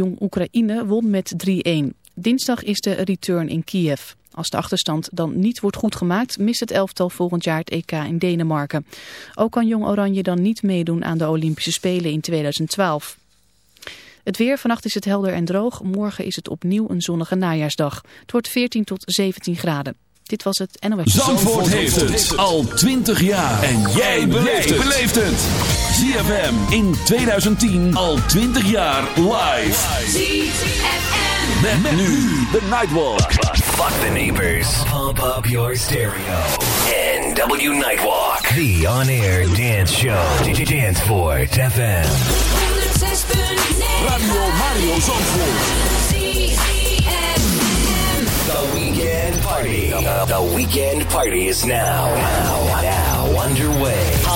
Jong Oekraïne won met 3-1. Dinsdag is de return in Kiev. Als de achterstand dan niet wordt goedgemaakt, mist het elftal volgend jaar het EK in Denemarken. Ook kan Jong Oranje dan niet meedoen aan de Olympische Spelen in 2012. Het weer, vannacht is het helder en droog. Morgen is het opnieuw een zonnige najaarsdag. Het wordt 14 tot 17 graden. Dit was het NOS. Zandvoort, Zandvoort heeft het al 20 jaar. En jij beleeft het. ZFM in 2010 al 20 jaar live. ZFM. Met, met nu de Nightwalk. Fuck the neighbors. Pump up your stereo. NW Nightwalk. The on-air dance show. Danceport FM. 106.9 Radio Mario Zandvoort. The weekend party. The, the weekend party is now, now, now underway.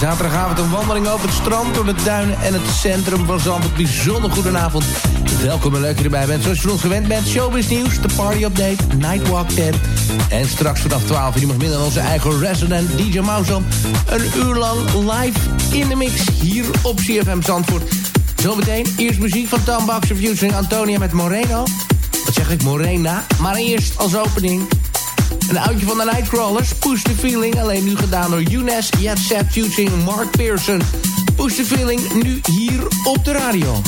Zaterdagavond een wandeling over het strand, door de duinen en het centrum van Zandvoort. Bijzonder goedenavond. Welkom en leuk dat je erbij bent. Zoals je ons gewend bent, showbiz nieuws, de party update, Nightwalk 10. En straks vanaf 12 uur meer dan onze eigen resident DJ Mausom. Een uur lang live in de mix hier op CFM Zandvoort. Zometeen eerst muziek van Tom Baxter featuring Antonia met Moreno. Wat zeg ik, Morena? Maar eerst als opening... Een oudje van de Nightcrawlers, Push the Feeling. Alleen nu gedaan door Younes Yatset featuring Mark Pearson. Push the Feeling nu hier op de radio.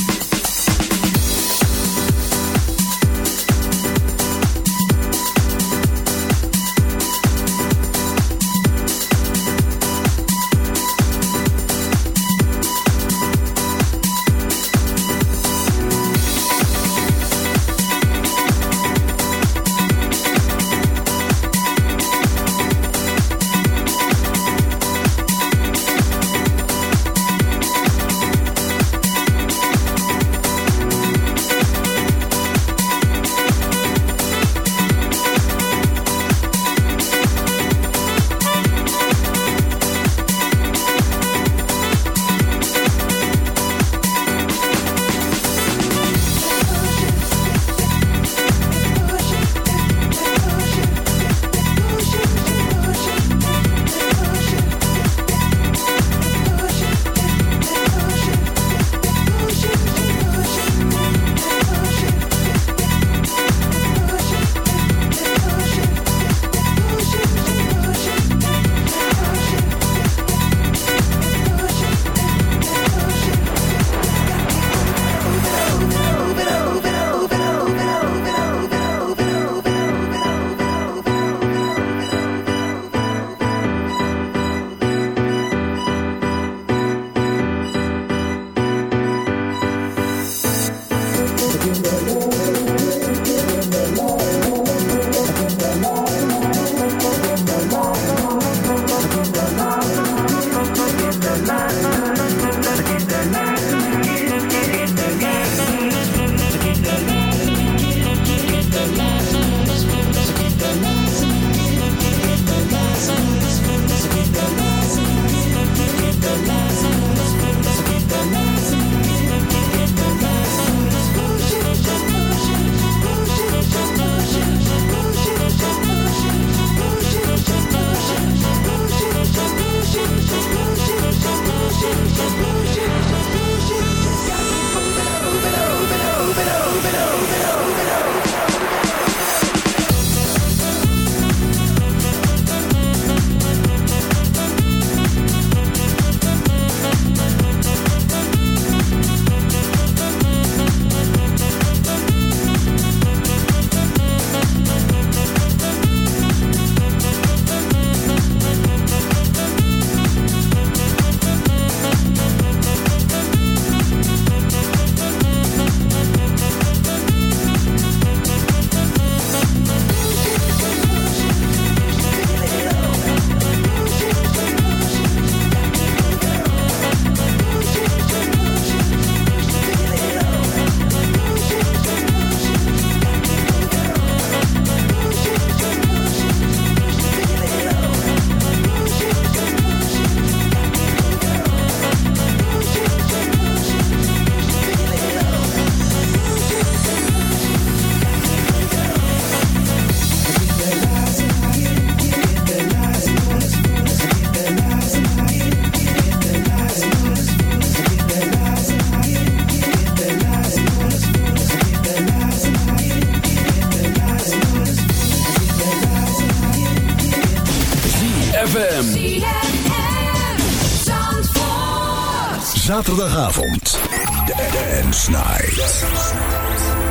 Dance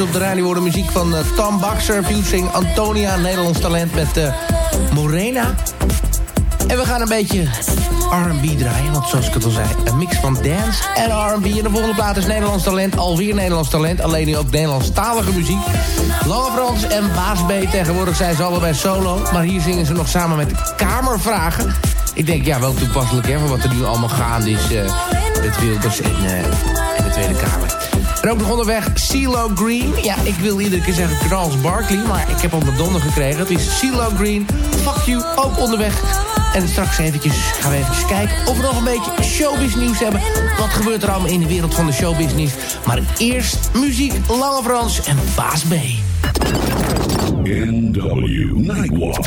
op de radio. Worden muziek van eh, Tom Baxter, featuring Antonia, Nederlands talent met eh, Morena. En we gaan een beetje R&B draaien, want zoals ik het al zei... een mix van dance en R&B. En de volgende plaat is Nederlands talent, alweer Nederlands talent... alleen nu ook Nederlandstalige muziek. Lange Frans en Baas tegenwoordig zijn ze allebei solo... maar hier zingen ze nog samen met Kamervragen... Ik denk, ja, wel toepasselijk, hè, voor wat er nu allemaal gaande is... eh, met Wilders en, en de Tweede Kamer. En ook nog onderweg CeeLo Green. Ja, ik wil iedere keer zeggen Charles Barkley, maar ik heb op donder gekregen. Het is CeeLo Green, Fuck You, ook onderweg. En straks eventjes, gaan we eventjes kijken of we nog een beetje showbiz nieuws hebben. Wat gebeurt er allemaal in de wereld van de showbusiness? Maar eerst muziek, Lange Frans en Baas B. NW Nightwalk.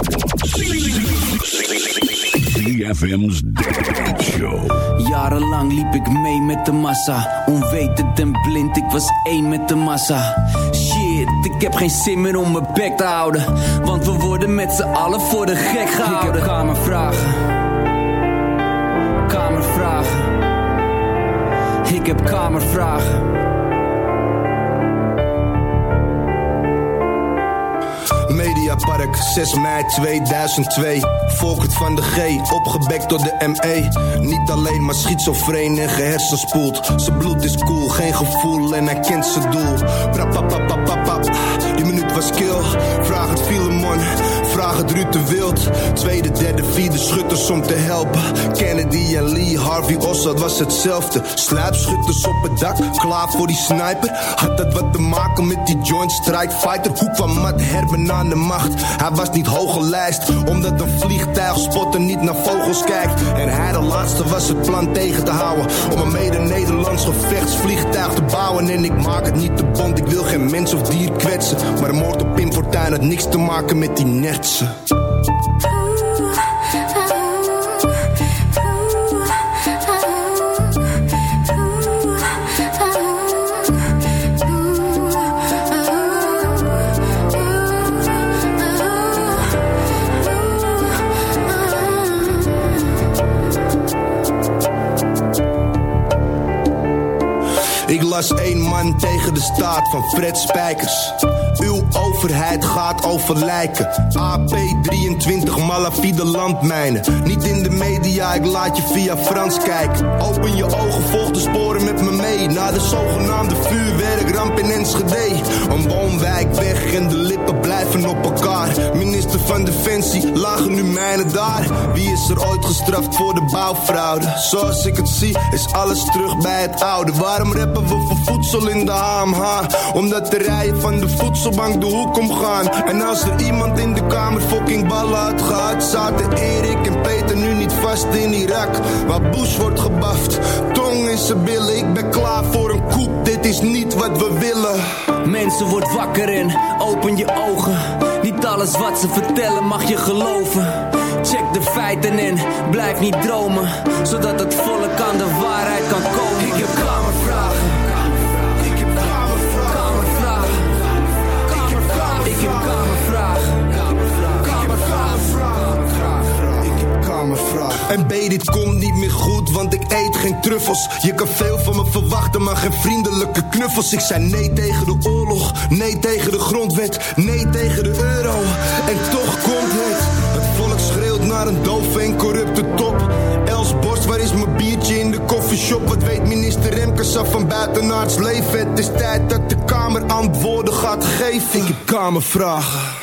ZFM's Dance Show. Jarenlang liep ik mee met de massa. Onwetend en blind, ik was één met de massa. Shit, ik heb geen zin meer om mijn bek te houden. Want we worden met z'n allen voor de gek gehouden. Ik heb kamervragen. Kamervragen. Ik heb kamervragen. Mediapark, 6 mei 2002. Volkert van de G, opgebekt door de ME. Niet alleen maar schizofreen en gehersenspoeld. Zijn bloed is cool, geen gevoel en hij kent zijn doel. Prapapapapapap, die minuut was kill. Vraag het Filemon, Ruud de Wild. Tweede, derde, vierde schutters om te helpen. Kennedy en Lee, Harvey Oswald was hetzelfde. Sluipschutters op het dak, klaar voor die sniper. Had dat wat te maken met die joint strike fighter? Hoe kwam Matt Herben aan de macht? Hij was niet hoogelijst, omdat een vliegtuig spotter niet naar vogels kijkt. En hij de laatste was het plan tegen te houden. Om een mede-Nederlands gevechtsvliegtuig te bouwen. En ik maak het niet te bond, ik wil geen mens of dier kwetsen. Maar de moord op Pim Fortuyn had niks te maken met die nertsen. Ik las één man tegen de staat van Fred Spijkers. Overheid gaat over lijken. AP23 malafide landmijnen. Niet in de media, ik laat je via Frans kijken. Open je ogen, volg de sporen met me mee. Naar de zogenaamde vuurwerkramp in Enschede. Een woonwijk weg en de lippen blijven op elkaar. Minister van Defensie, lagen nu mijnen daar. Wie is er ooit gestraft voor de bouwfraude? Zoals ik het zie, is alles terug bij het oude. Waarom rappen we voor voedsel in de AMH? Omdat de rijen van de voedselbank hoek omgaan. En als er iemand in de kamer fucking ballen had gehad, zaten Erik en Peter nu niet vast in Irak. Waar Bush wordt gebaft, tong in zijn billen. Ik ben klaar voor een koep, dit is niet wat we willen. Mensen, word wakker en open je ogen. Niet alles wat ze vertellen mag je geloven. Check de feiten en blijf niet dromen. Zodat het volk aan de waarheid kan komen. En B, dit komt niet meer goed, want ik eet geen truffels. Je kan veel van me verwachten, maar geen vriendelijke knuffels. Ik zei nee tegen de oorlog, nee tegen de grondwet, nee tegen de euro. En toch komt het. Het volk schreeuwt naar een doof en corrupte top. Els Borst, waar is mijn biertje in de koffieshop? Wat weet minister Remkes af van buitenaards leven? Het is tijd dat de Kamer antwoorden gaat geven. Ik heb kamervragen.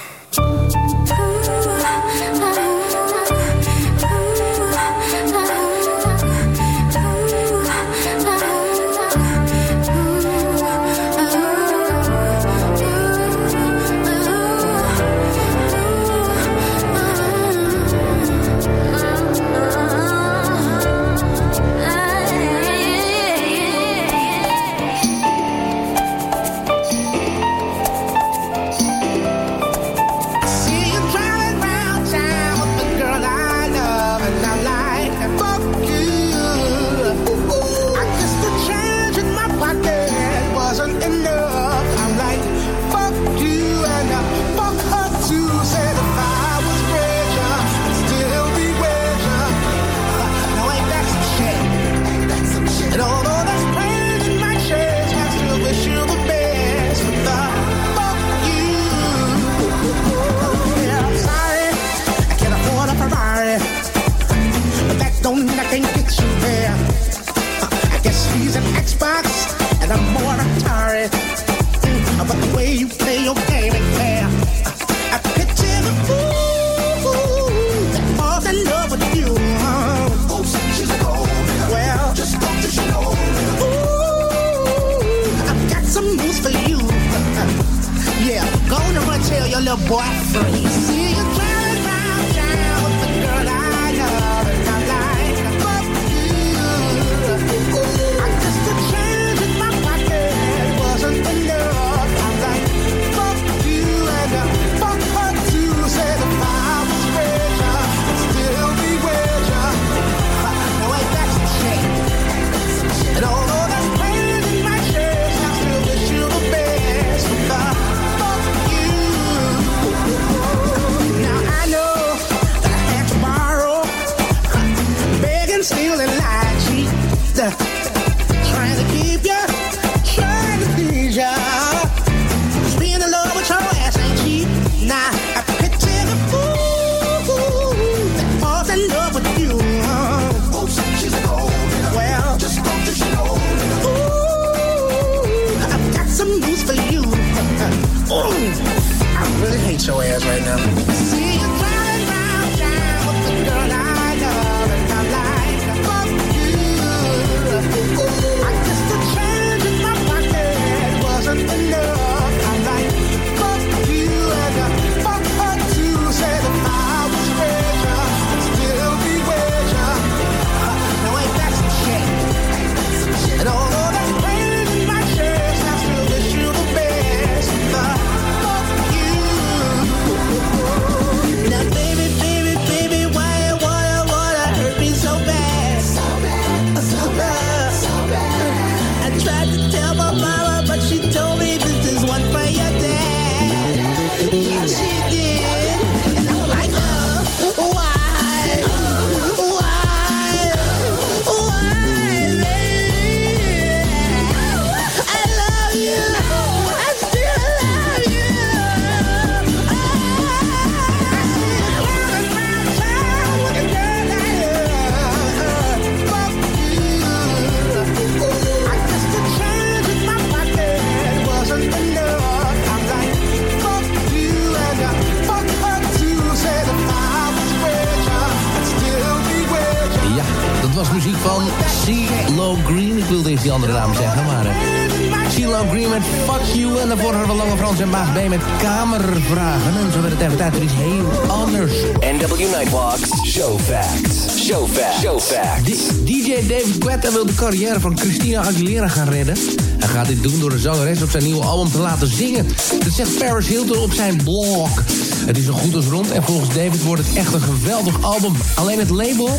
Carrière van Christina Aguilera gaan redden. Hij gaat dit doen door de zangeres op zijn nieuwe album te laten zingen. Dat zegt Paris Hilton op zijn blog. Het is zo goed als rond en volgens David wordt het echt een geweldig album. Alleen het label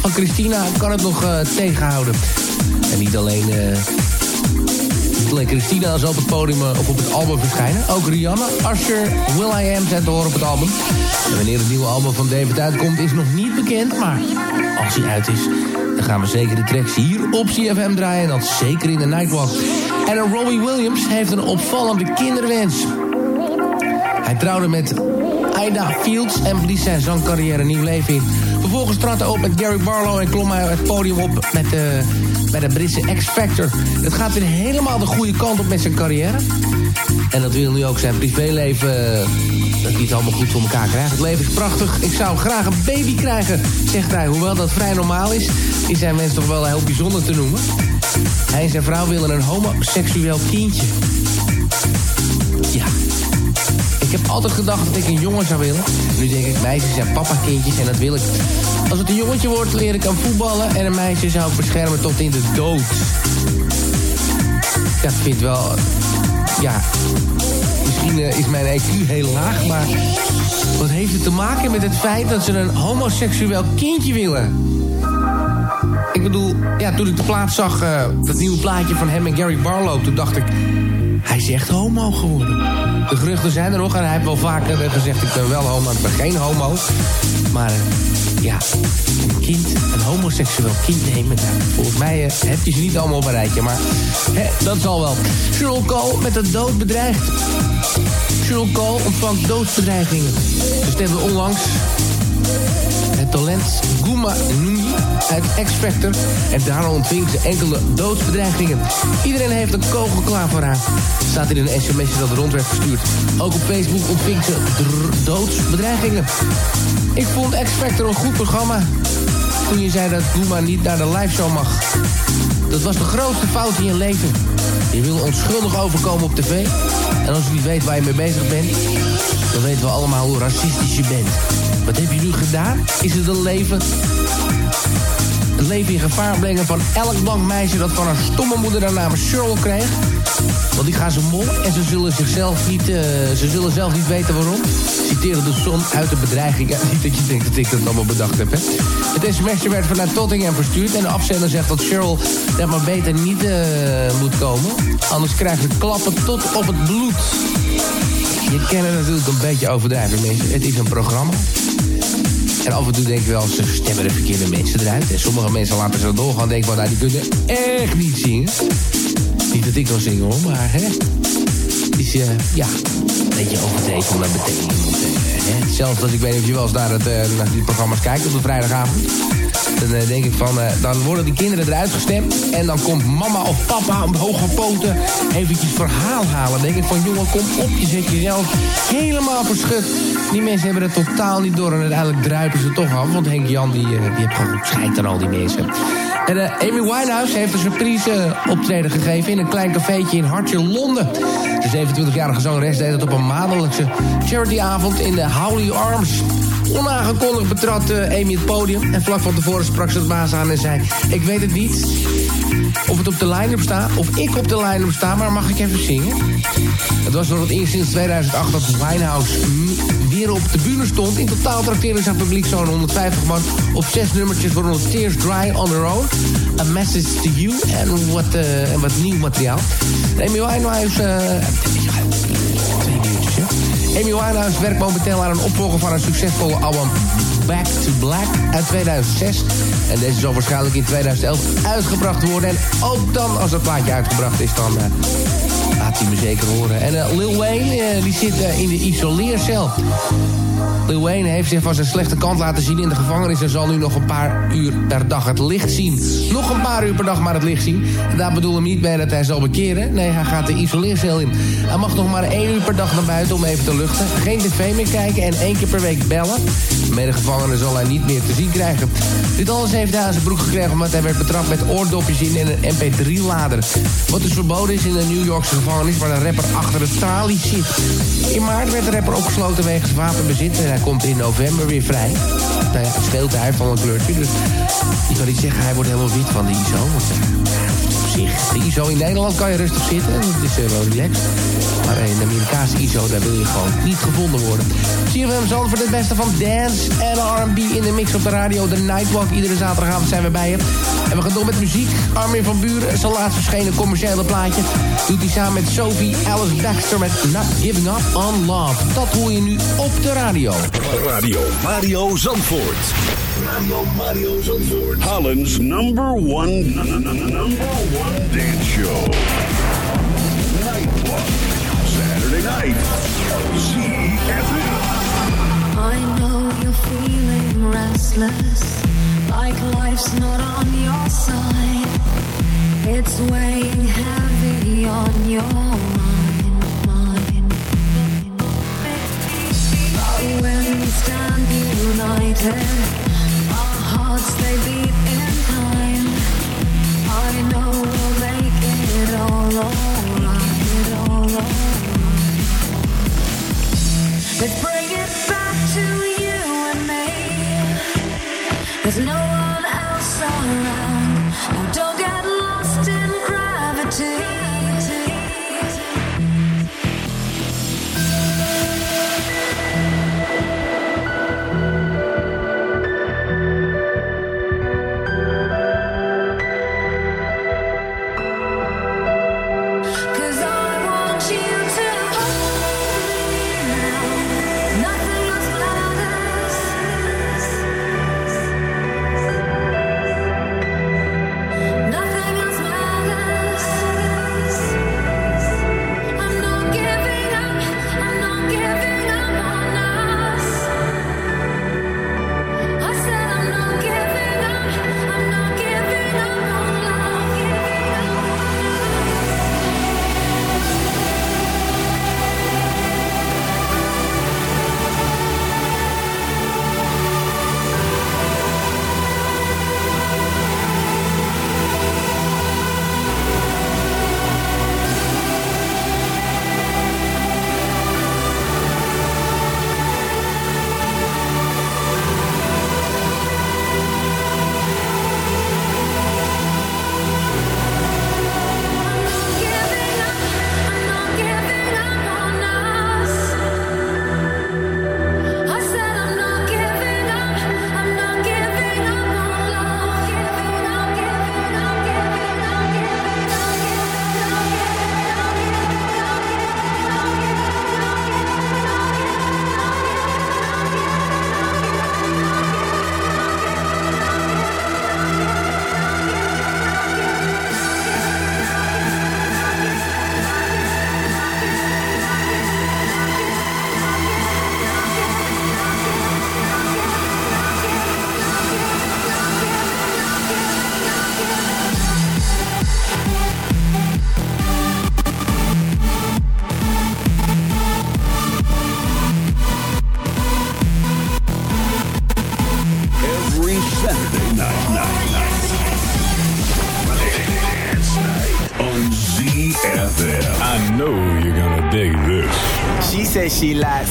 van Christina kan het nog uh, tegenhouden. En niet alleen... Uh, alleen Christina zal op het podium of op het album verschijnen. Ook Rihanna, Usher, Will I Am zijn te horen op het album. En wanneer het nieuwe album van David uitkomt is nog niet bekend. Maar als hij uit is, dan gaan we zeker de tracks hier op CFM draaien. En dat zeker in de Nightwalk. En Robbie Williams heeft een opvallende kinderwens. Hij trouwde met Ida Fields en blies zijn zangcarrière nieuw leven in. Vervolgens trad hij op met Gary Barlow en klom hij het podium op met de, bij de Britse X-Factor. Het gaat weer helemaal de goede kant op met zijn carrière. En dat wil nu ook zijn privéleven, dat hij het allemaal goed voor elkaar krijgt. Het leven is prachtig, ik zou graag een baby krijgen, zegt hij. Hoewel dat vrij normaal is, is zijn wens toch wel heel bijzonder te noemen. Hij en zijn vrouw willen een homoseksueel kindje. Ja, ik heb altijd gedacht dat ik een jongen zou willen. Nu denk ik, meisjes zijn papa-kindjes en dat wil ik. Als het een jongetje wordt, leer ik aan voetballen... en een meisje zou ik beschermen tot in de dood. Ja, ik vind wel... Ja, misschien uh, is mijn IQ heel laag, maar... wat heeft het te maken met het feit dat ze een homoseksueel kindje willen? Ik bedoel, ja, toen ik de plaat zag, uh, dat nieuwe plaatje van hem en Gary Barlow... toen dacht ik, hij is echt homo geworden. De geruchten zijn er nog en hij heeft wel vaker gezegd... ik ben wel homo, ik ben geen homo. Maar uh, ja, een kind, een homoseksueel kind nemen... Nou, volgens mij uh, heb je ze niet allemaal op een rijtje, maar hè, dat zal wel. Cheryl Cole met de dood bedreigd. Cheryl Cole ontvangt doodsbedreigingen. Ze stemde onlangs talent Guma Nuni uit X-Factor. En daarom ontving ze enkele doodsbedreigingen. Iedereen heeft een kogel klaar voor haar. Staat in een sms'je dat rond werd gestuurd. Ook op Facebook ontving ze doodsbedreigingen. Ik vond X-Factor een goed programma. Toen je zei dat Guma niet naar de live show mag. Dat was de grootste fout in je leven. Je wil onschuldig overkomen op tv. En als je niet weet waar je mee bezig bent... dan weten we allemaal hoe racistisch je bent. Wat heb je nu gedaan? Is het een leven... Een leven in gevaar brengen van elk blank meisje... dat van een stomme moeder de naam Cheryl kreeg? Want die gaan ze mol en ze zullen zichzelf niet... Uh, ze zullen zelf niet weten waarom. De zon uit de bedreiging. Niet dat je denkt dat ik dat allemaal bedacht heb, hè. Het sms'je werd vanuit Tottingham verstuurd... en de afzender zegt dat Cheryl daar maar beter niet uh, moet komen. Anders krijgt ze klappen tot op het bloed. Je kent het natuurlijk een beetje overdrijven, mensen. Het is een programma. En af en toe denk ik wel, ze stemmen de verkeerde mensen eruit. En sommige mensen laten ze doorgaan en denken van, die kunnen echt niet zingen. Niet dat ik wil zingen hoor, maar hè. Is, ja, een beetje overdreven om dat uh, Zelfs als ik weet of je wel eens naar, het, uh, naar die programma's kijkt op de vrijdagavond. Dan uh, denk ik van, uh, dan worden die kinderen eruit gestemd. En dan komt mama of papa op hoge poten eventjes verhaal halen. Dan denk ik van, jongen, kom op, je zet jezelf helemaal verschut. Die mensen hebben het totaal niet door. En uiteindelijk druipen ze toch af. Want Henk Jan, die, uh, die gewoon schijt aan al die mensen. En uh, Amy Winehouse heeft een surprise optreden gegeven... in een klein cafeetje in Hartje, Londen. De 27-jarige zangeres deed het op een maandelijkse charityavond... in de Howley Arms. Onaangekondigd betrad uh, Amy het podium. En vlak van tevoren sprak ze het baas aan en zei... Ik weet het niet of het op de line-up staat, of ik op de line-up sta... maar mag ik even zingen? Het was voor het eerst sinds 2008 dat Winehouse weer op de bühne stond. In totaal trakteren zijn publiek zo'n 150 man... op zes nummertjes, waaronder Tears Dry on Their Own... A Message to You en wat, uh, wat nieuw materiaal. Amy Winehouse... Uh? Amy Winehouse werkt momenteel aan een opvolger van een succesvolle album Back to Black uit 2006. En deze zal waarschijnlijk in 2011 uitgebracht worden. En ook dan, als het plaatje uitgebracht is, dan uh, laat hij me zeker horen. En uh, Lil Wayne, uh, die zit in de isoleercel. Lil Wayne heeft zich van zijn slechte kant laten zien in de gevangenis... en zal nu nog een paar uur per dag het licht zien. Nog een paar uur per dag maar het licht zien. En daar bedoel ik niet mee dat hij zal bekeren. Nee, hij gaat de isoleercel in. Hij mag nog maar één uur per dag naar buiten om even te luchten. Geen tv meer kijken en één keer per week bellen. Medegevangenen zal hij niet meer te zien krijgen. Dit alles heeft hij aan zijn broek gekregen... omdat hij werd betrapt met oordopjes in en een mp3-lader. Wat dus verboden is in de New Yorkse gevangenis... waar de rapper achter de tralies zit. In maart werd de rapper opgesloten wegens wapenbezit... en hij komt in november weer vrij. Nou het speelt hij van een kleurtje, dus ik kan niet zeggen... hij wordt helemaal wit van de ISO. De ISO in Nederland kan je rustig zitten. Dat is uh, wel relaxed. Maar in de Amerikaanse ISO, daar wil je gewoon niet gevonden worden. CFM voor het beste van dance en R&B in de mix op de radio. De Nightwalk, iedere zaterdagavond zijn we bij je. En we gaan door met muziek. Armin van Buren, zijn laatst verschenen commerciële plaatje... doet hij samen met Sophie Alice Baxter met Not Giving Up on Love. Dat hoor je nu op de radio. Radio Mario Zandvoort. Mario Zandvoort. Holland's number one, number one dance show. Nightwalk. Saturday night. ZFM. I know you're feeling restless, like life's not on your side. It's weighing heavy on your mind, mind. But when we stand united, Let's bring it back to you and me. There's no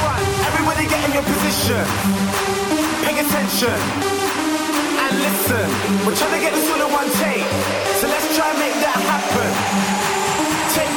One, everybody get in your position. Pay attention and listen. We're trying to get this all in one take. So let's try and make that happen. Take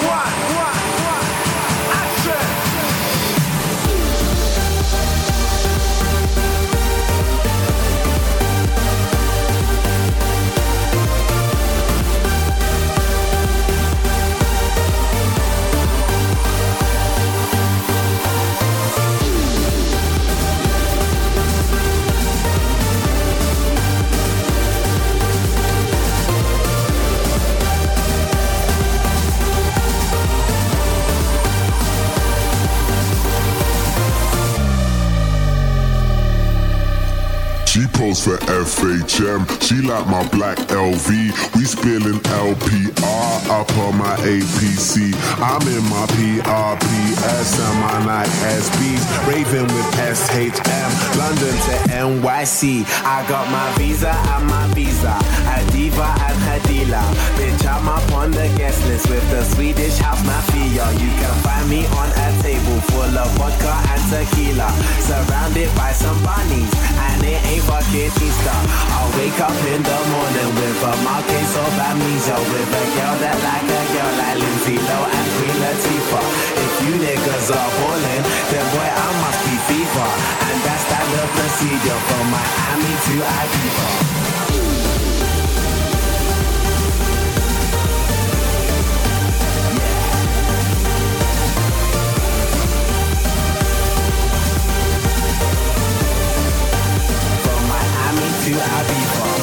coast for FHM. She like my black LV. We spilling LPR up on my APC. I'm in my PRPS and my night SBs. Raving with SHM. Um, London to NYC. I got my visa and my visa. A diva and dealer. Bitch, I'm up on the guest list with the Swedish house mafia. You can find me on a table full of vodka and tequila. Surrounded by some bunnies, and it ain't Easter. I'll wake up in the morning with a marquise of amnesia. With a girl that like a girl like Lindsay and Queen Latifah. If you niggas are ballin', then boy, I must be FIFA. And that's standard procedure from Miami to Ibiza. To Ibiza.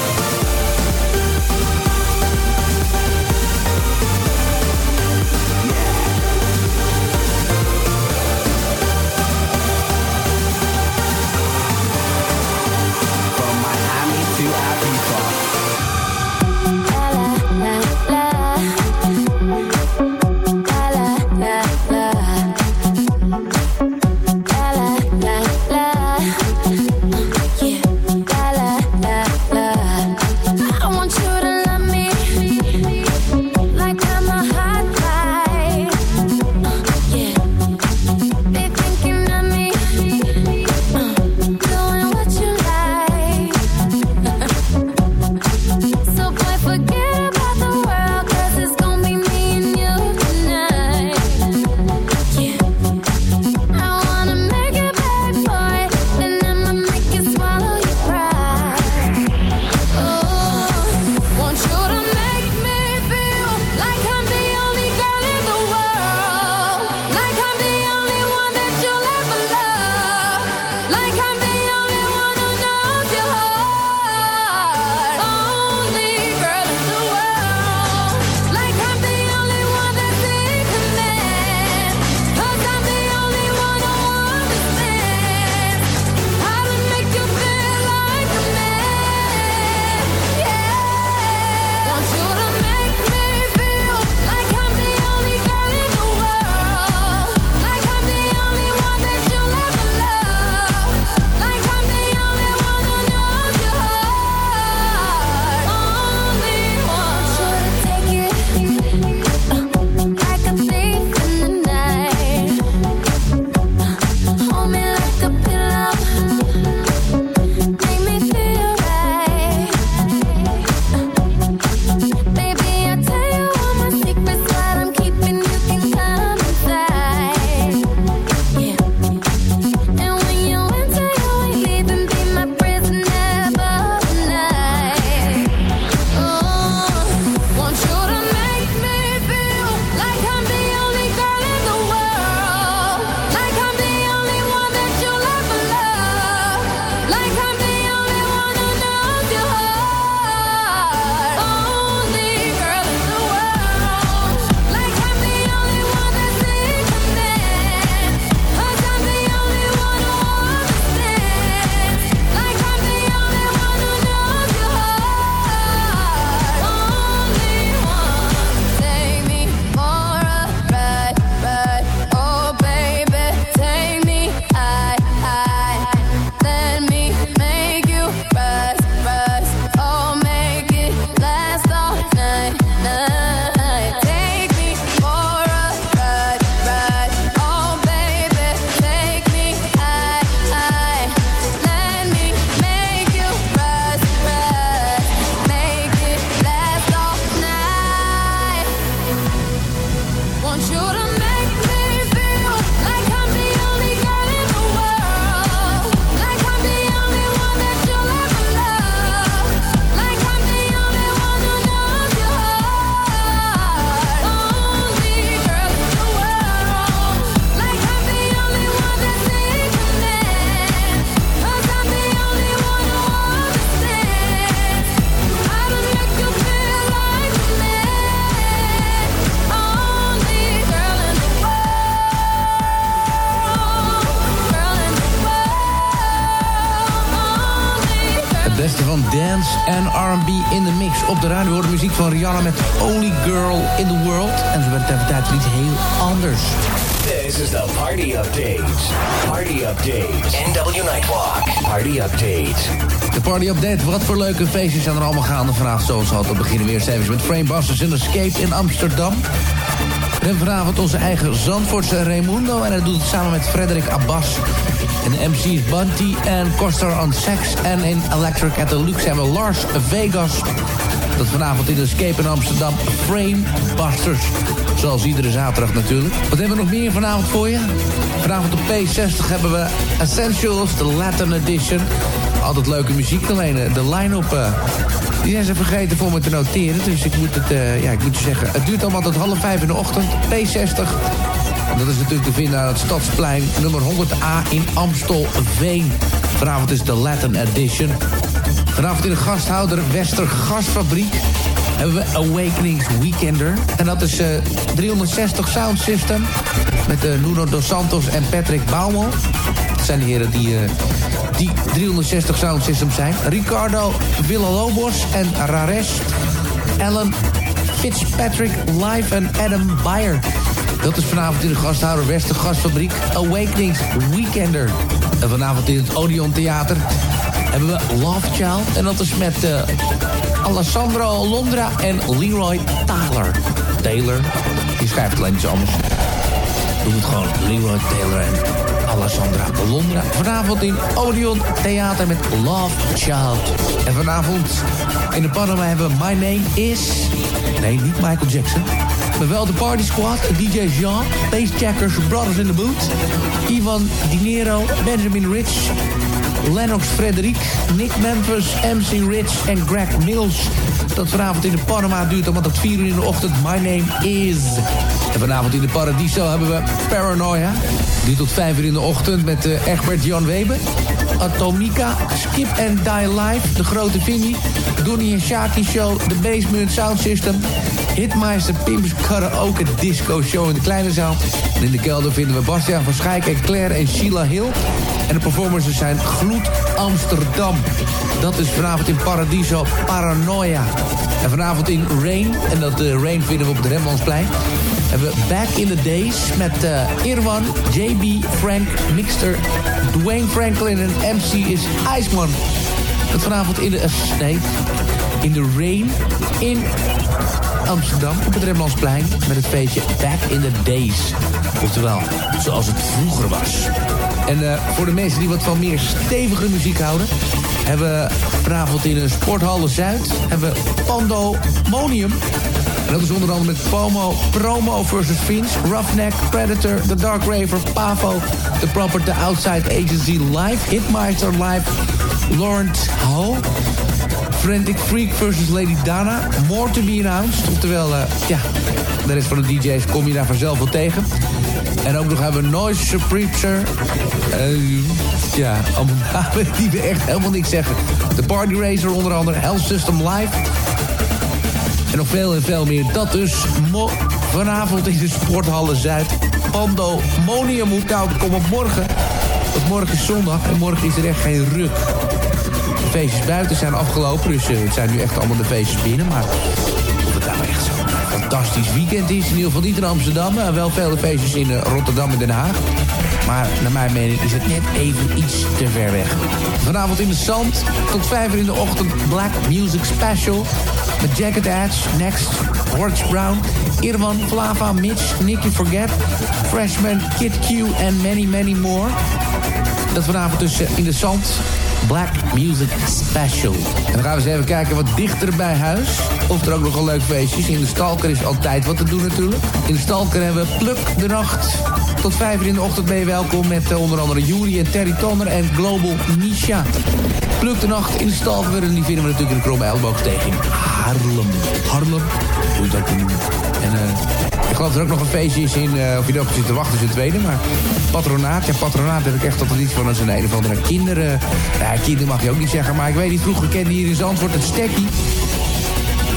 Update. Wat voor leuke feestjes zijn er allemaal gaande vanavond. Zoals altijd beginnen we eerst even met Framebusters in Escape in Amsterdam. Hebben vanavond onze eigen Zandvoortse Raimundo. En hij doet het samen met Frederik Abbas. En de MC is Bunty en Costa on Sex. En in Electric at the Luxe hebben we Lars Vegas. Dat vanavond in Escape in Amsterdam. Framebusters. Zoals iedere zaterdag natuurlijk. Wat hebben we nog meer vanavond voor je? Vanavond op P60 hebben we Essentials, de Latin Edition. Altijd leuke muziek, alleen eh, de line-up... eh, die zijn ze vergeten voor me te noteren. Dus ik moet het, eh, ja, ik moet zeggen... Het duurt allemaal tot half vijf in de ochtend. P60. En dat is natuurlijk te vinden aan het Stadsplein nummer 100A in Amstelveen. Vanavond is de Latin Edition. Vanavond in de gasthouder Wester Gasfabriek hebben we Awakenings Weekender. En dat is eh 360 Sound System met eh, Nuno Dos Santos en Patrick Baumel. Dat zijn de heren die, die 360 Sound Systems zijn. Ricardo Villalobos en Rares. Alan Fitzpatrick Live en Adam Beyer. Dat is vanavond in de gasthouder Wester Gasfabriek. Awakenings Weekender. En vanavond in het Odeon Theater hebben we Love Child. En dat is met eh, Alessandro Londra en Leroy Taylor. Taylor, die schrijft alleen iets anders. Doe het gewoon Leroy Taylor en Alessandra Londra. Vanavond in Odeon Theater met Love Child. En vanavond in de Panama hebben we My Name Is... Nee, niet Michael Jackson. Maar wel de Party Squad, DJ Jean, Bassjackers, Brothers in the Boot... Ivan Dinero, Benjamin Rich... Lennox Frederick, Nick Memphis, MC Rich en Greg Mills. Dat vanavond in de Panama duurt allemaal tot 4 uur in de ochtend. My name is. En vanavond in de Paradiso hebben we Paranoia. Die tot 5 uur in de ochtend met uh, Egbert Jan Weber. Atomica, Skip and Die Live, De Grote Vinnie. Donnie en Shaki Show, The Basement Sound System. Hitmeister Pimps Karaoke Disco Show in de kleine zaal. En in de kelder vinden we Bastiaan van Schaik en Claire en Sheila Hill. En de performances zijn Gloed Amsterdam. Dat is vanavond in Paradiso Paranoia. En vanavond in Rain, en dat uh, Rain vinden we op het Rembrandtsplein... hebben we Back in the Days met uh, Irwan, JB, Frank, Mixter, Dwayne Franklin en MC is IJsman. Dat vanavond in de... Uh, nee, in de Rain in Amsterdam op het Rembrandtsplein... met het feestje Back in the Days. Oftewel, zoals het vroeger was. En uh, voor de mensen die wat van meer stevige muziek houden... hebben we vanavond in de Sporthalle Zuid... hebben we Pandemonium. En dat is onder andere met Pomo, Promo versus Vince... Roughneck, Predator, The Dark Raver, Pavo... The Proper, The Outside Agency Live... Hitmeister Live, Lawrence Ho... Frantic Freak versus Lady Dana. More to be announced. Oftewel, uh, ja, de rest van de DJ's kom je daar vanzelf wel tegen. En ook nog hebben we Noise Preacher. Uh, ja, allemaal die we echt helemaal niks zeggen. De Party Racer onder andere. Health System Live. En nog veel en veel meer. Dat dus vanavond in de Sporthalle Zuid. Pando Monium moet koud komen morgen. Want morgen is zondag en morgen is er echt geen ruk. De feestjes buiten zijn afgelopen, dus uh, het zijn nu echt allemaal de feestjes binnen. Maar of het nou echt zo'n fantastisch weekend is, in ieder geval niet in Amsterdam. Uh, wel vele feestjes in uh, Rotterdam en Den Haag. Maar naar mijn mening is het net even iets te ver weg. Vanavond in de zand, tot vijf uur in de ochtend, Black Music Special. Met Jacket Ads, Next, George Brown, Irwan, Flava, Mitch, Nicky Forget, Freshman, Kid Q en many, many more. Dat vanavond dus in de zand. Black Music Special. En dan gaan we eens even kijken wat dichter bij huis. Of er ook nog een leuk feestje. In de Stalker is altijd wat te doen natuurlijk. In de Stalker hebben we Pluk de Nacht. Tot vijf uur in de ochtend ben je welkom met uh, onder andere Yuri en Terry Tonner en Global Misha. Pluk de Nacht in de Stalker. En die vinden we natuurlijk in de Kromme Elleboogsteeg in Haarlem. Harlem, hoe je dat. En uh, ik geloof dat er ook nog een feestje is in, eh, of je erop zit te wachten, is een tweede. Maar patronaat, ja, patronaat heb ik echt altijd iets van als een een of andere kinderen. Nou, kinderen mag je ook niet zeggen, maar ik weet niet, vroeger kende hier in Zandvoort het stekkie.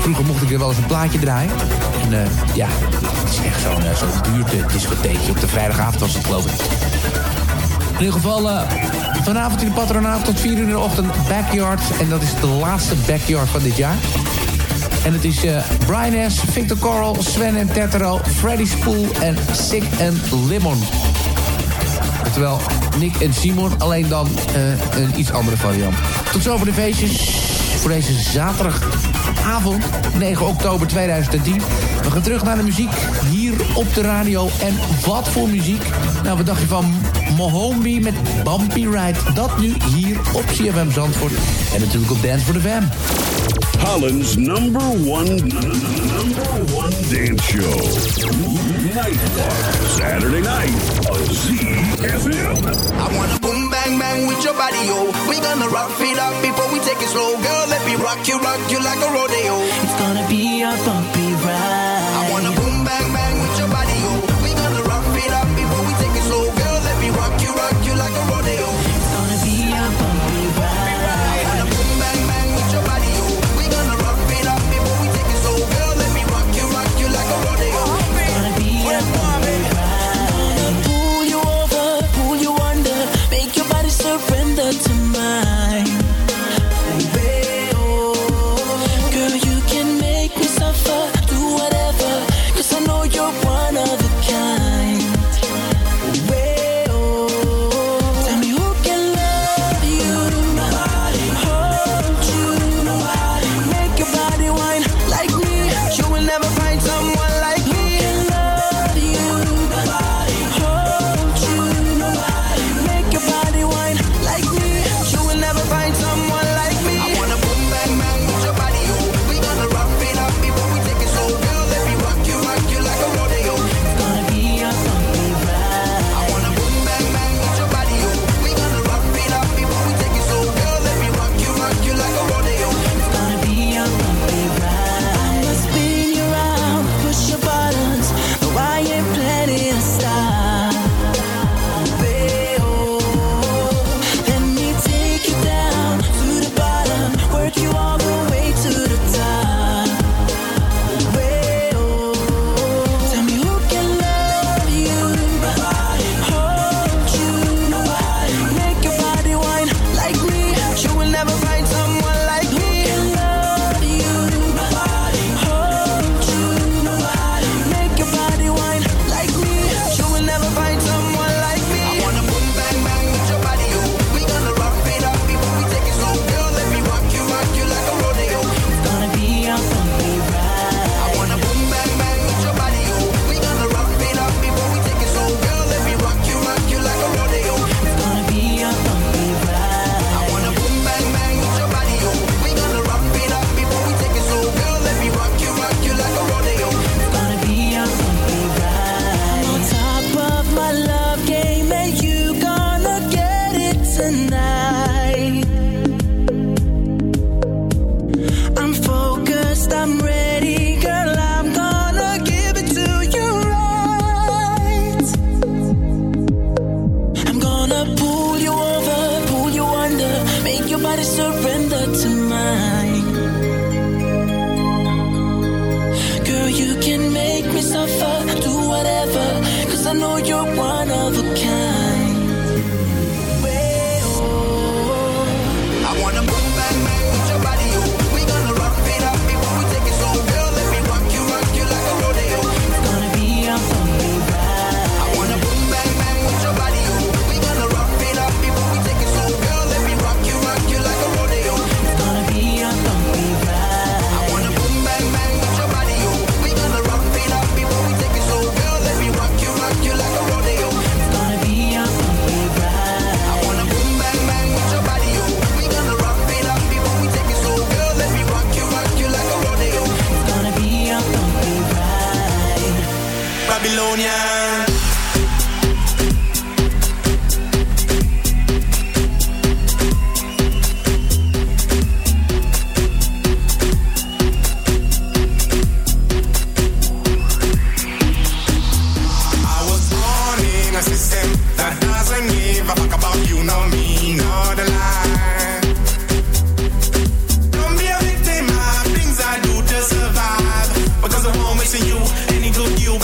Vroeger mocht ik er wel eens een plaatje draaien. En eh, ja, het is echt zo'n eh, zo buurtdiscotheekje. Op de vrijdagavond was het, geloof ik. In ieder geval, vanavond in de patronaat tot 4 uur in de ochtend backyard. En dat is de laatste backyard van dit jaar. En het is uh, Brian S., Victor Coral, Sven en Tetro, Freddy Spool en Sick and Limon. Terwijl Nick en Simon, alleen dan eh, een iets andere variant. Tot zover de feestjes voor deze zaterdagavond, 9 oktober 2010. We gaan terug naar de muziek hier op de radio. En wat voor muziek? Nou, we dacht je van Mohombi met Bumpy Ride? Dat nu hier op CFM Zandvoort. En natuurlijk op Dance voor de Fam. Holland's number one, number one dance show. Nightwalk, Saturday night on ZFM. I wanna boom, bang, bang with your body, yo. We gonna rock it up before we take it slow. Girl, let me rock you, rock you like a rodeo. It's gonna be a bumpy ride. I wanna boom, bang, bang.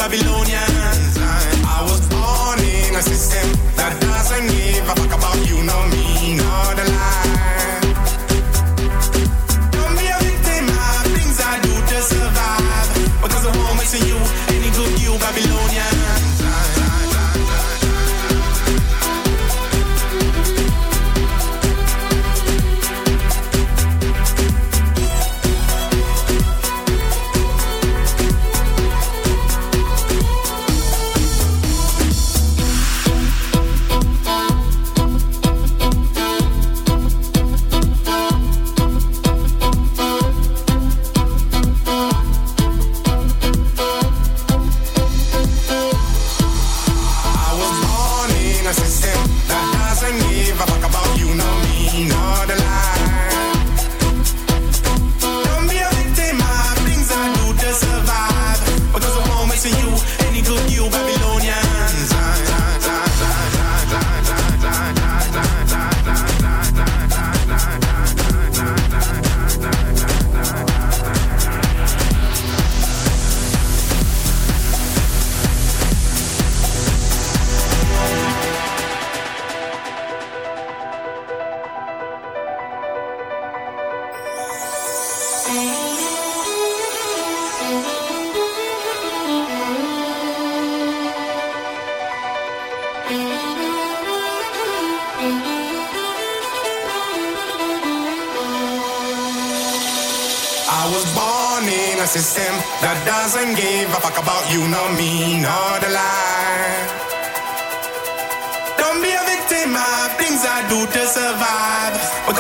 Babylonian.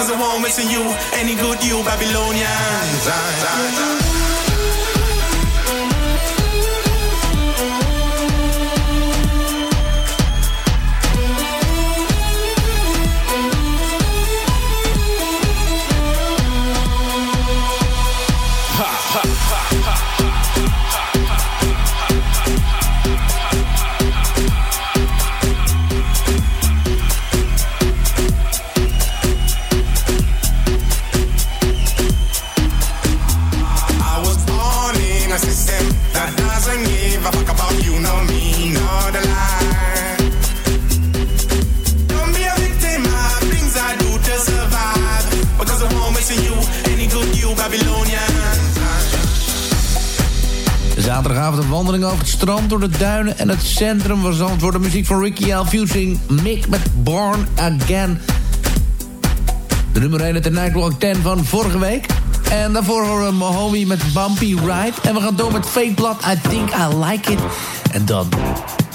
Cause I want missing you, any good you, Babylonian. Zaterdagavond een wandeling over het strand, door de duinen en het centrum van Zand... voor de muziek van Ricky L. Fusing Mick met Born Again. De nummer 1 uit de Nightwalk 10 van vorige week. En daarvoor horen we Mahomie met Bumpy Ride. En we gaan door met Fake Blood, I Think I Like It. En dan,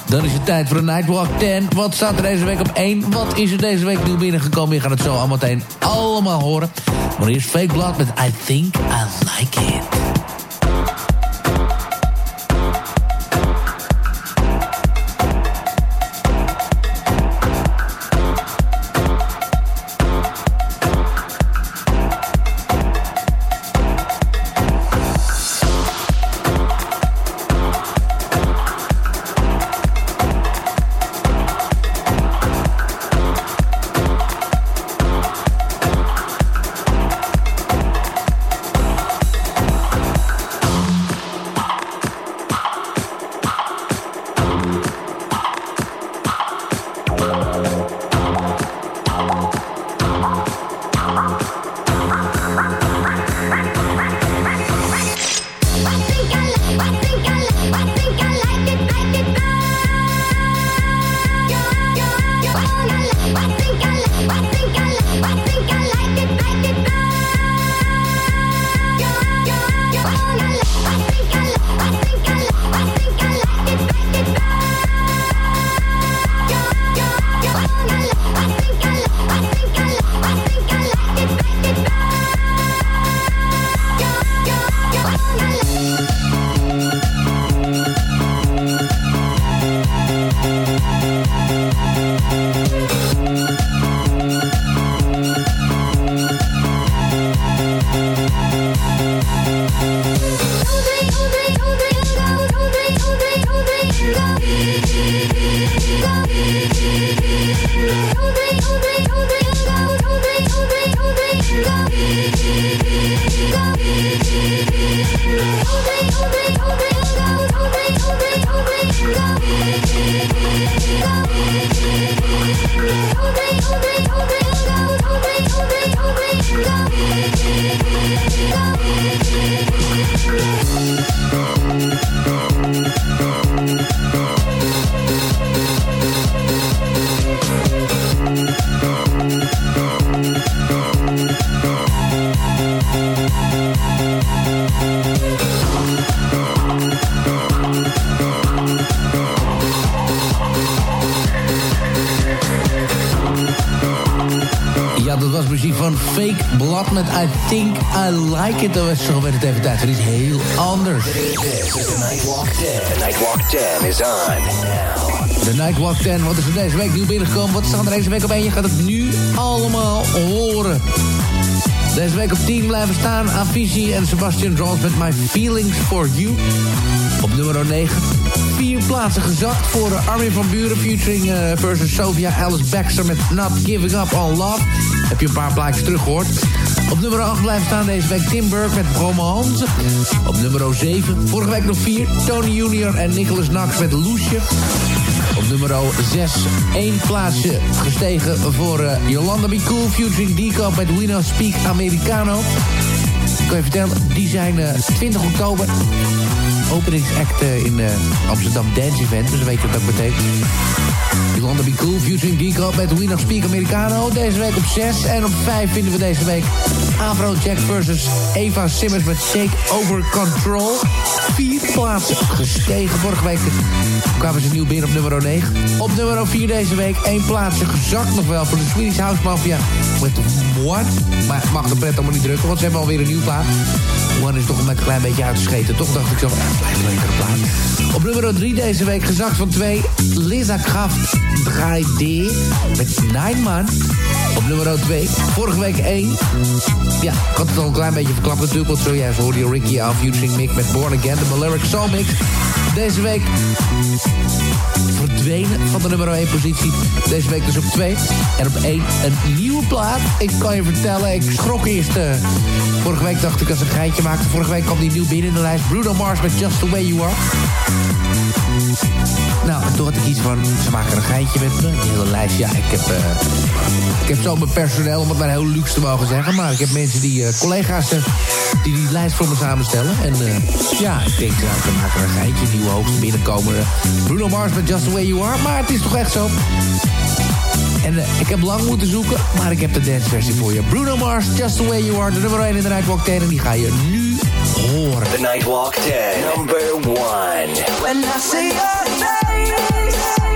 dan is het tijd voor de Nightwalk 10. Wat staat er deze week op 1? Wat is er deze week nieuw binnengekomen? Je gaat het zo allemaal meteen allemaal horen. Maar eerst Fake Blood met I Think I Like It. Fake Blood met I Think I Like It. Oh, Zo werd het even tijd voor iets heel anders. This is the Nightwalk 10. The Nightwalk 10 is on now. De Nightwalk 10, wat is er deze week nieuw binnengekomen? Wat staat er deze week op één? Je gaat het nu allemaal horen. Deze week op 10 blijven staan Avicii en Sebastian Jones met My Feelings For You. Op nummer 9. Vier plaatsen gezakt voor Armin van Buren featuring uh, versus Sophia Alice Baxter met Not Giving Up On Love. Heb je een paar plaatjes teruggehoord. Op nummer 8 blijft staan deze week Tim Burke met Bromance. Op nummer 7, vorige week nog 4, Tony Junior en Nicholas Nax met Loesje. Op nummer 6, één plaatsje gestegen voor uh, Yolanda Be Cool Dico met We Now Speak Americano. Ik kan je vertellen, die zijn uh, 20 oktober openingsact uh, in uh, Amsterdam Dance Event. Dus weet je wat dat betekent. Yolanda Be Cool, featuring Dico met We Now Speak Americano. Deze week op 6 en op 5 vinden we deze week Afro Jack versus Eva Simmons met Take Over Control. Vier plaatsen gestegen. Vorige week kwamen ze nieuw binnen op nummer 9. Op nummer 4 deze week één plaatsje gezakt nog wel voor de Swedish House Mafia met What? Maar mag de pret allemaal niet drukken, want ze hebben alweer een nieuw plaat. One is toch een klein beetje uitgescheten. Toch dacht ik zo, Op nummer 3 deze week gezakt van 2. Lisa Kraft 3D met Nine Man. Op nummer 2. Vorige week 1. Ja, ik had het al een klein beetje verklapt natuurlijk. Want zojuist hoorde je Ricky Al featuring Mick met Born Again. De Maleric Soul Mix. Deze week verdwenen van de nummer 1 positie. Deze week dus op 2. En op 1 een nieuwe plaat. Ik kan je vertellen, ik schrok eerst... Uh, vorige week dacht ik als een geitje maakte. Vorige week kwam die nieuw binnen in de lijst. Bruno Mars met Just The Way You Are. Van, ze maken een geintje met me. Die hele lijst, ja, ik heb, uh, ik heb zo mijn personeel, om het maar heel luxe te mogen zeggen. Maar ik heb mensen die, uh, collega's, uh, die die lijst voor me samenstellen. En ja, ik denk, nou, ze maken een geintje. Nieuwe hoogste binnenkomen. Bruno Mars met Just The Way You Are. Maar het is toch echt zo. En ik heb lang moeten zoeken, maar ik heb de danceversie voor je. Bruno Mars, Just The Way You Are, de nummer 1 in de Nightwalk 10. En die ga je nu horen. The Nightwalk 10, number 1. When I see your face. When I see your face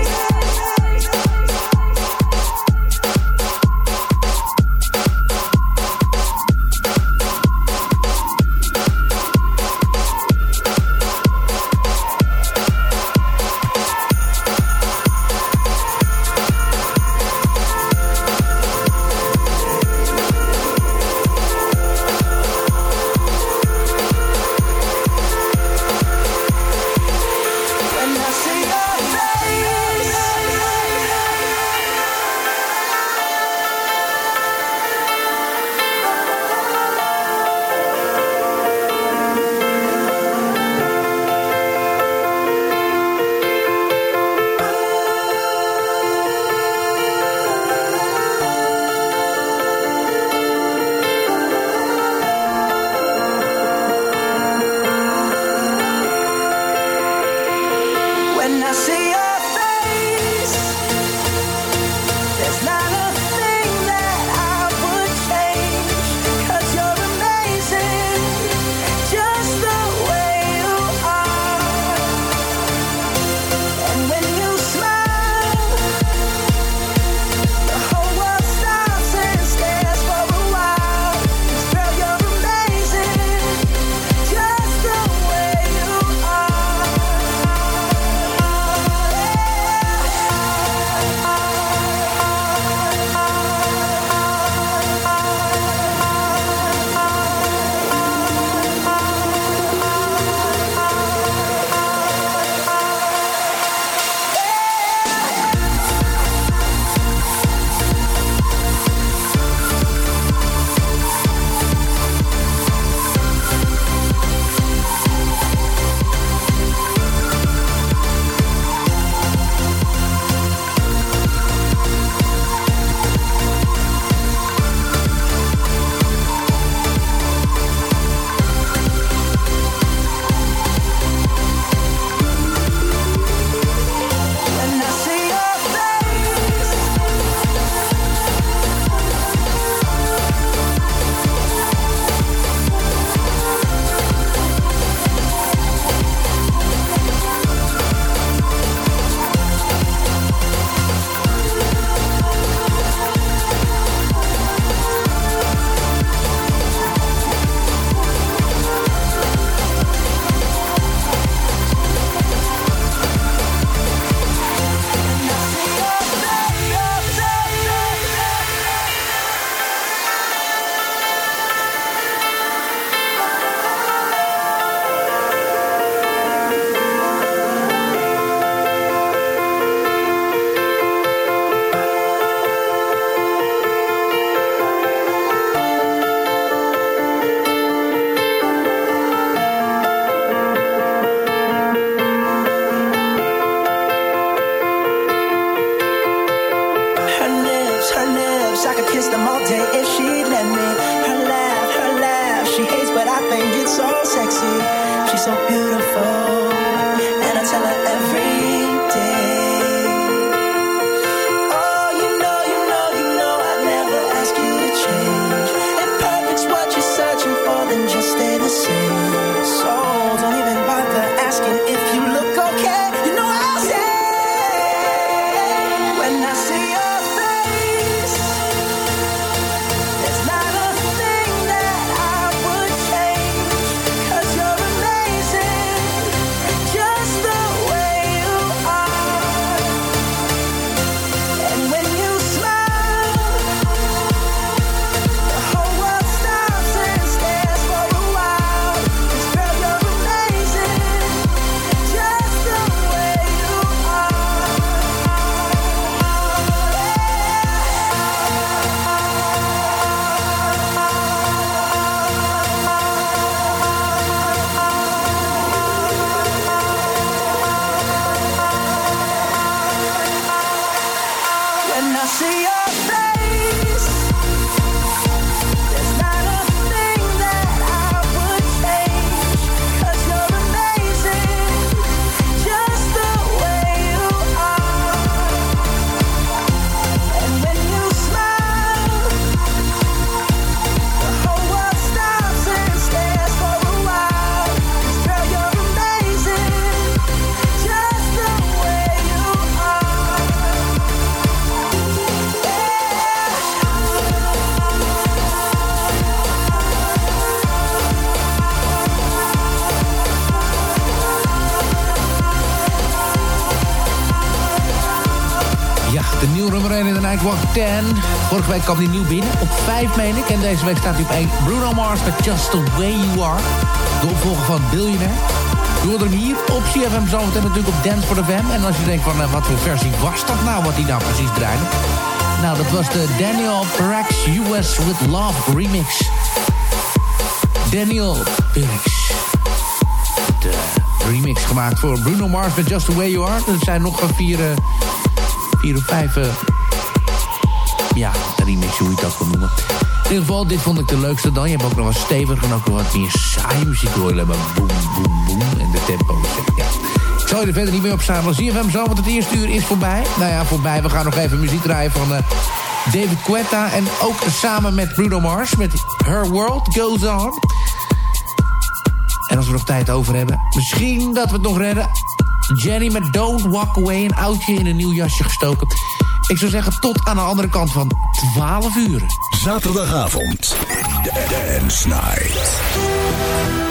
lips, I could kiss them all day if she'd let me. Her laugh, her laugh, she hates, but I think it's so sexy. She's so beautiful, and I tell her every Nightwalk 10. Vorige week kwam die nieuw binnen. Op 5 meen ik. En deze week staat hij op 1. Bruno Mars met Just The Way You Are. De opvolger van Billionaire. Je hoort hem hier op CFM zometeen natuurlijk op Dance for the Fam. En als je denkt van eh, wat voor versie was dat nou wat hij nou precies draaide. Nou, dat was de Daniel Prax US With Love remix. Daniel Prax. De remix gemaakt voor Bruno Mars met Just The Way You Are. Er zijn nog vier, eh, vier of vijf... ja, remix, hoe je ook wil noemen. In ieder geval, dit vond ik de leukste dan. Je hebt ook nog wat stevig en ook nog wat meer saai muziek. Alleen maar boem, boem, boem. En de tempo. Ja. Ik zal je er verder niet meer op. Dan zie je hem zo, want het eerste uur is voorbij. Nou ja, voorbij. We gaan nog even muziek draaien van eh, David Guetta. En ook samen met Bruno Mars. Met Her World Goes On. En als we nog tijd over hebben, misschien dat we het nog redden. Jenny met Don't Walk Away, een oudje in een nieuw jasje gestoken. Ik zou zeggen tot aan de andere kant van 12 uur. Zaterdagavond. Dance Night.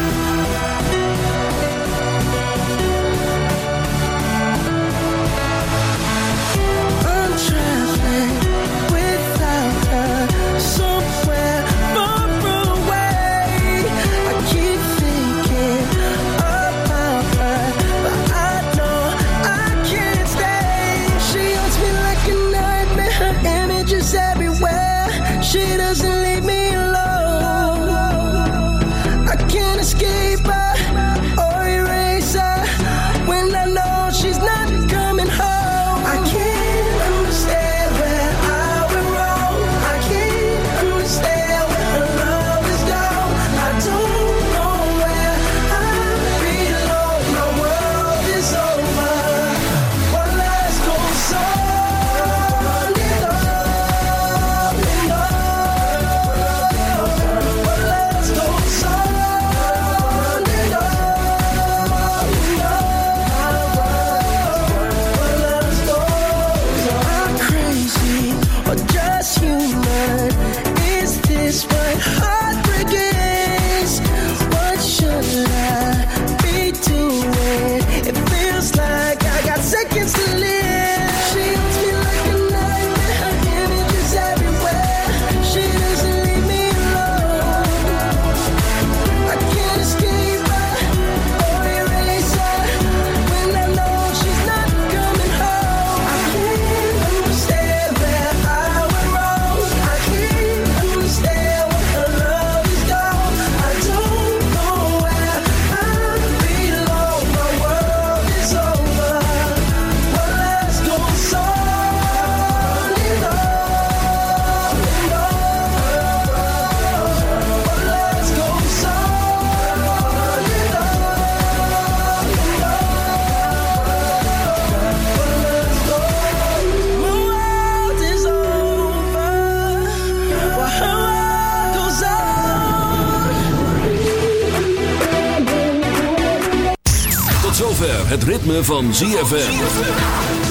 Van ZFM.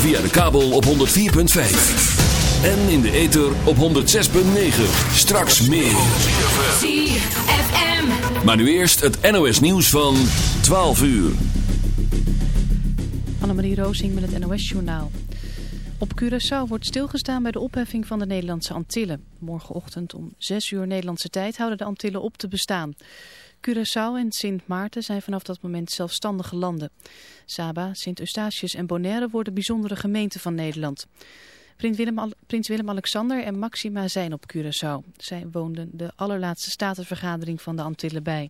Via de kabel op 104.5. En in de ether op 106.9. Straks meer. ZFM. Maar nu eerst het NOS nieuws van 12 uur. Annemarie Roosing met het NOS-journaal. Op Curaçao wordt stilgestaan bij de opheffing van de Nederlandse Antillen. Morgenochtend om 6 uur Nederlandse tijd houden de Antillen op te bestaan. Curaçao en Sint Maarten zijn vanaf dat moment zelfstandige landen. Saba, Sint Eustatius en Bonaire worden bijzondere gemeenten van Nederland. Prins Willem, Willem-Alexander en Maxima zijn op Curaçao. Zij woonden de allerlaatste statenvergadering van de Antillen bij.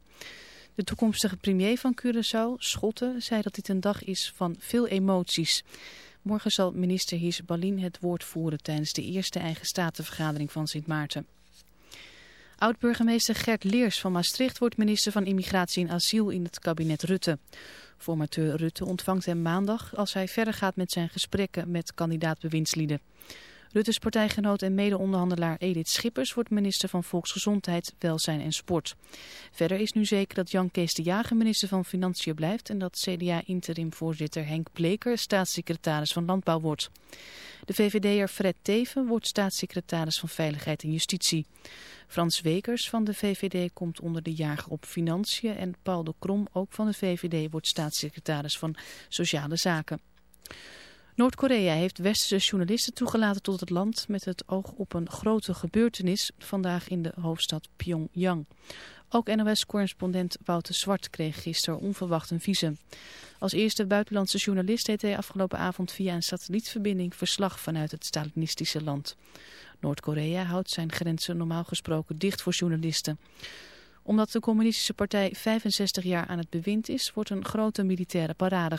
De toekomstige premier van Curaçao, Schotten, zei dat dit een dag is van veel emoties. Morgen zal minister Hies Balin het woord voeren tijdens de eerste eigen statenvergadering van Sint Maarten. Oud-burgemeester Gert Leers van Maastricht wordt minister van Immigratie en Asiel in het kabinet Rutte. Formateur Rutte ontvangt hem maandag als hij verder gaat met zijn gesprekken met kandidaat-bewindslieden. Rutte's partijgenoot en mede-onderhandelaar Edith Schippers wordt minister van Volksgezondheid, Welzijn en Sport. Verder is nu zeker dat Jan Kees de Jager minister van Financiën blijft en dat CDA-interim-voorzitter Henk Bleker staatssecretaris van Landbouw wordt. De VVD'er Fred Teven wordt staatssecretaris van Veiligheid en Justitie. Frans Wekers van de VVD komt onder de jager op Financiën en Paul de Krom, ook van de VVD, wordt staatssecretaris van Sociale Zaken. Noord-Korea heeft westerse journalisten toegelaten tot het land met het oog op een grote gebeurtenis vandaag in de hoofdstad Pyongyang. Ook NOS-correspondent Wouter Zwart kreeg gisteren onverwacht een visum. Als eerste buitenlandse journalist deed hij afgelopen avond via een satellietverbinding verslag vanuit het Stalinistische land. Noord-Korea houdt zijn grenzen normaal gesproken dicht voor journalisten. Omdat de communistische partij 65 jaar aan het bewind is, wordt een grote militaire parade